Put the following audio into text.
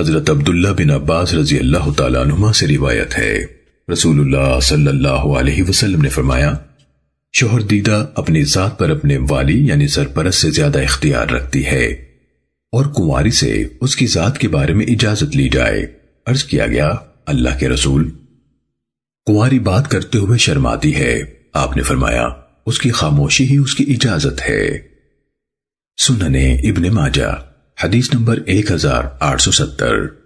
حضرت عبداللہ بن عباس رضی اللہ تعالیٰ عنہما سے روایت ہے۔ رسول اللہ صلی اللہ علیہ وسلم نے فرمایا، شوہر دیدہ اپنی ذات پر اپنے والی یعنی سرپرست سے زیادہ اختیار رکھتی ہے اور کنواری سے اس کی ذات کے بارے میں اجازت لی جائے۔ عرض کیا گیا، اللہ کے رسول۔ کنواری بات کرتے ہوئے شرماتی ہے۔ آپ نے فرمایا، اس کی خاموشی ہی اس کی اجازت ہے۔ سننے ابن ماجہ۔ حدیث نمبر 1870